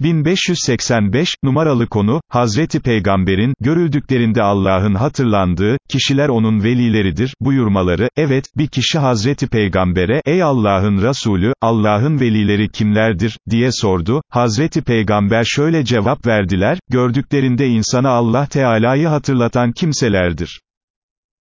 1585, numaralı konu, Hazreti Peygamber'in, görüldüklerinde Allah'ın hatırlandığı, kişiler onun velileridir, buyurmaları, evet, bir kişi Hazreti Peygamber'e, ey Allah'ın Resulü, Allah'ın velileri kimlerdir, diye sordu, Hazreti Peygamber şöyle cevap verdiler, gördüklerinde insana Allah Teala'yı hatırlatan kimselerdir.